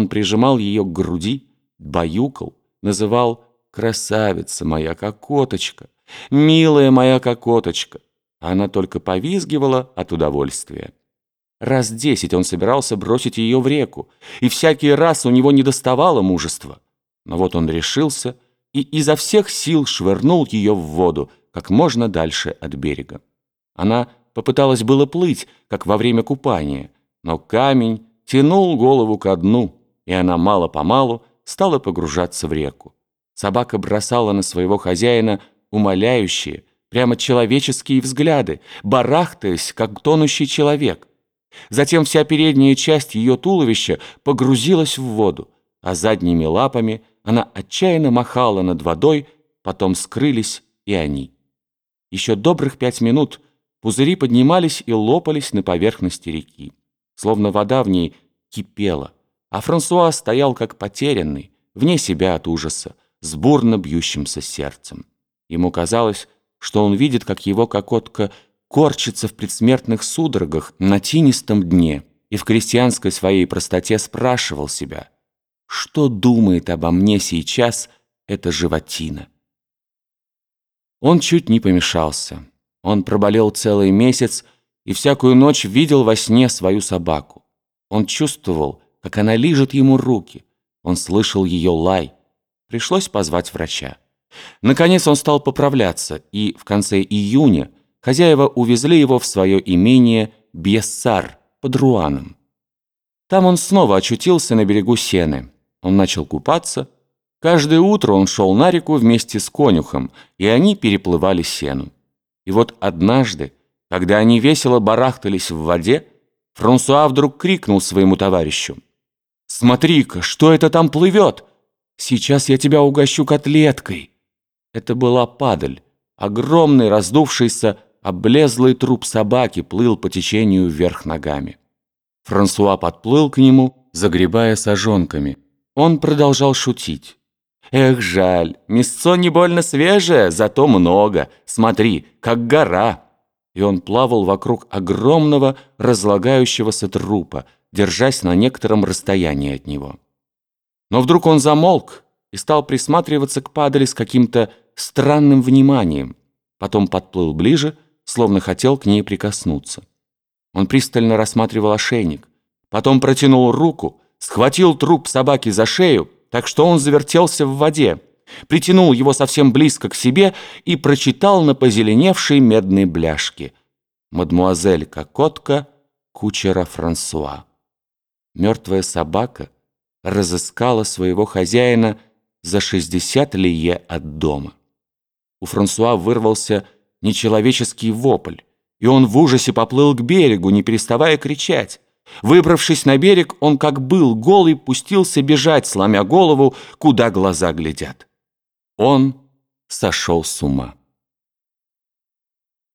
Он прижимал ее к груди, баюкал, называл «красавица моя кокоточка», «милая моя кокоточка». Она только повизгивала от удовольствия. Раз десять он собирался бросить ее в реку, и всякий раз у него недоставало мужества. Но вот он решился и изо всех сил швырнул ее в воду, как можно дальше от берега. Она попыталась было плыть, как во время купания, но камень тянул голову ко дну, и она мало-помалу стала погружаться в реку. Собака бросала на своего хозяина умоляющие, прямо человеческие взгляды, барахтаясь, как тонущий человек. Затем вся передняя часть ее туловища погрузилась в воду, а задними лапами она отчаянно махала над водой, потом скрылись и они. Еще добрых пять минут пузыри поднимались и лопались на поверхности реки, словно вода в ней кипела, а Франсуа стоял как потерянный, вне себя от ужаса, с бурно бьющимся сердцем. Ему казалось, что он видит, как его кокотка корчится в предсмертных судорогах на тинистом дне и в крестьянской своей простоте спрашивал себя, что думает обо мне сейчас эта животина. Он чуть не помешался. Он проболел целый месяц и всякую ночь видел во сне свою собаку. Он чувствовал, как она лижет ему руки. Он слышал ее лай. Пришлось позвать врача. Наконец он стал поправляться, и в конце июня хозяева увезли его в свое имение Бьессар под Руаном. Там он снова очутился на берегу Сены. Он начал купаться. Каждое утро он шел на реку вместе с конюхом, и они переплывали Сену. И вот однажды, когда они весело барахтались в воде, Франсуа вдруг крикнул своему товарищу. «Смотри-ка, что это там плывет? Сейчас я тебя угощу котлеткой!» Это была падаль. Огромный, раздувшийся, облезлый труп собаки плыл по течению вверх ногами. Франсуа подплыл к нему, загребая сожонками. Он продолжал шутить. «Эх, жаль, мясцо не больно свежее, зато много. Смотри, как гора!» И он плавал вокруг огромного разлагающегося трупа, держась на некотором расстоянии от него. Но вдруг он замолк и стал присматриваться к падали с каким-то странным вниманием. Потом подплыл ближе, словно хотел к ней прикоснуться. Он пристально рассматривал ошейник. Потом протянул руку, схватил труп собаки за шею, так что он завертелся в воде, притянул его совсем близко к себе и прочитал на позеленевшей медной бляшке «Мадмуазель Кокотка, кучера Франсуа». Мертвая собака разыскала своего хозяина за 60 лие от дома. У Франсуа вырвался нечеловеческий вопль, и он в ужасе поплыл к берегу, не переставая кричать. Выбравшись на берег, он, как был голый, пустился бежать, сломя голову, куда глаза глядят. Он сошел с ума.